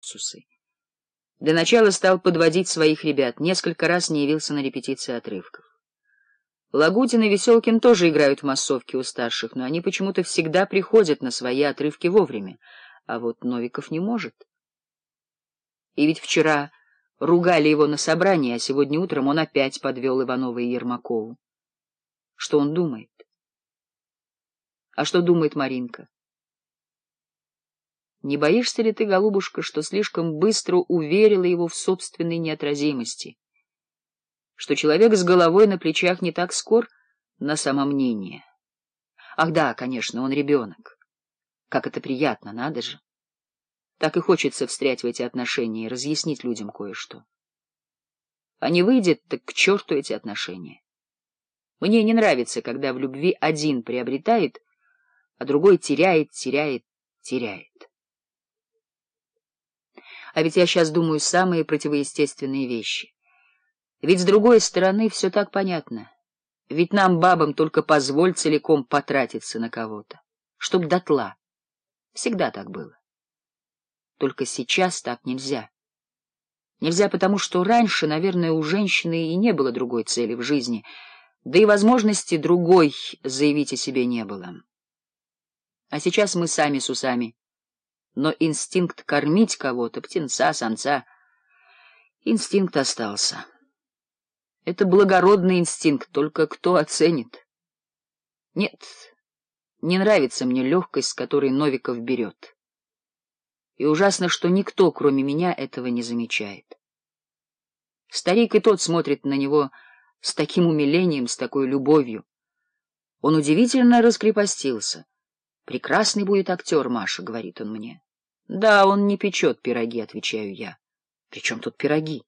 Сусы. Для начала стал подводить своих ребят, несколько раз не явился на репетиции отрывков. Лагутин и Веселкин тоже играют в массовке у старших, но они почему-то всегда приходят на свои отрывки вовремя, а вот Новиков не может. И ведь вчера ругали его на собрании, а сегодня утром он опять подвел Иванова и Ермакову. Что он думает? А что думает Маринка? Не боишься ли ты, голубушка, что слишком быстро уверила его в собственной неотразимости? Что человек с головой на плечах не так скор на самомнение? Ах да, конечно, он ребенок. Как это приятно, надо же. Так и хочется встрять в эти отношения и разъяснить людям кое-что. А не выйдет, так к черту эти отношения. Мне не нравится, когда в любви один приобретает, а другой теряет, теряет, теряет. А ведь я сейчас думаю самые противоестественные вещи. Ведь с другой стороны все так понятно. Ведь нам, бабам, только позволь целиком потратиться на кого-то. Чтоб дотла. Всегда так было. Только сейчас так нельзя. Нельзя потому, что раньше, наверное, у женщины и не было другой цели в жизни, да и возможности другой заявить о себе не было. А сейчас мы сами с усами но инстинкт кормить кого-то, птенца, самца, инстинкт остался. Это благородный инстинкт, только кто оценит? Нет, не нравится мне легкость, с которой Новиков берет. И ужасно, что никто, кроме меня, этого не замечает. Старик и тот смотрит на него с таким умилением, с такой любовью. Он удивительно раскрепостился. «Прекрасный будет актер, Маша», — говорит он мне. Да, он не печет пироги, отвечаю я. Причем тут пироги?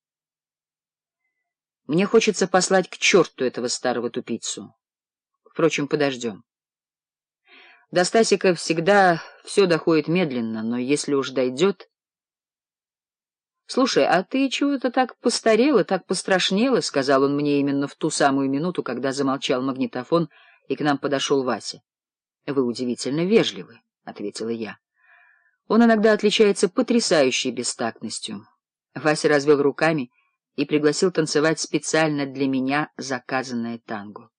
Мне хочется послать к черту этого старого тупицу. Впрочем, подождем. До Стасика всегда все доходит медленно, но если уж дойдет... «Слушай, а ты чего-то так постарела, так пострашнела», — сказал он мне именно в ту самую минуту, когда замолчал магнитофон, и к нам подошел Вася. «Вы удивительно вежливы», — ответила я. Он иногда отличается потрясающей бестактностью. Вася развел руками и пригласил танцевать специально для меня заказанное танго.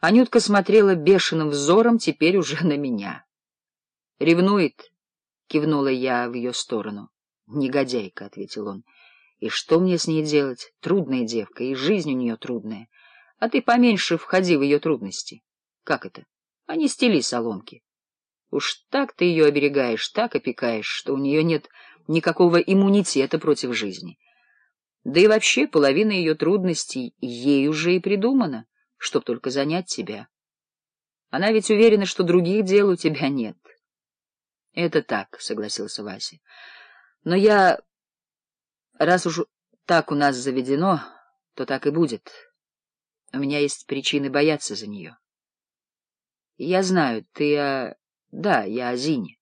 Анютка смотрела бешеным взором теперь уже на меня. — Ревнует? — кивнула я в ее сторону. — Негодяйка, — ответил он. — И что мне с ней делать? Трудная девка, и жизнь у нее трудная. А ты поменьше входи в ее трудности. Как это? Они стели соломки. Уж так ты ее оберегаешь, так опекаешь, что у нее нет никакого иммунитета против жизни. Да и вообще половина ее трудностей ей уже и придумана, чтоб только занять тебя. Она ведь уверена, что других дел у тебя нет. — Это так, — согласился Вася. — Но я... Раз уж так у нас заведено, то так и будет. У меня есть причины бояться за нее. — Я знаю, ты... Да, я о Зине.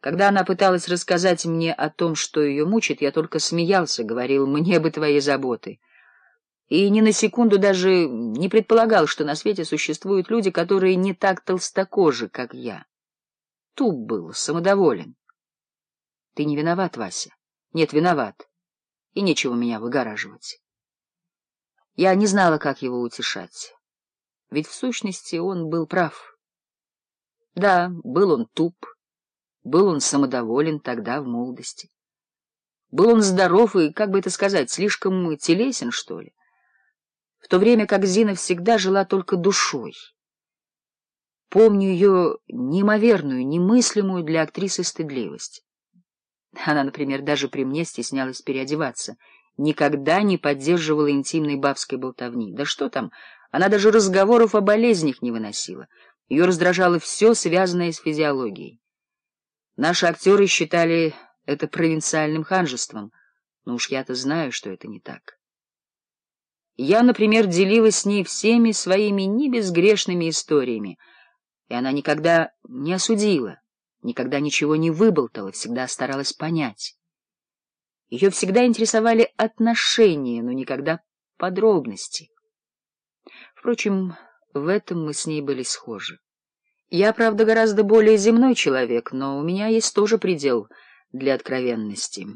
Когда она пыталась рассказать мне о том, что ее мучит, я только смеялся, говорил, мне бы твои заботы. И ни на секунду даже не предполагал, что на свете существуют люди, которые не так толстокожи, как я. Туп был, самодоволен. Ты не виноват, Вася. Нет, виноват. И нечего меня выгораживать. Я не знала, как его утешать. Ведь в сущности он был прав. Да, был он туп, был он самодоволен тогда в молодости. Был он здоров и, как бы это сказать, слишком телесен, что ли. В то время как Зина всегда жила только душой. Помню ее неимоверную, немыслимую для актрисы стыдливость. Она, например, даже при мне стеснялась переодеваться, никогда не поддерживала интимной бабской болтовни. Да что там, она даже разговоров о болезнях не выносила. Ее раздражало все, связанное с физиологией. Наши актеры считали это провинциальным ханжеством, но уж я-то знаю, что это не так. Я, например, делилась с ней всеми своими небезгрешными историями, и она никогда не осудила, никогда ничего не выболтала, всегда старалась понять. Ее всегда интересовали отношения, но никогда подробности. Впрочем, в этом мы с ней были схожи. Я, правда, гораздо более земной человек, но у меня есть тоже предел для откровенности.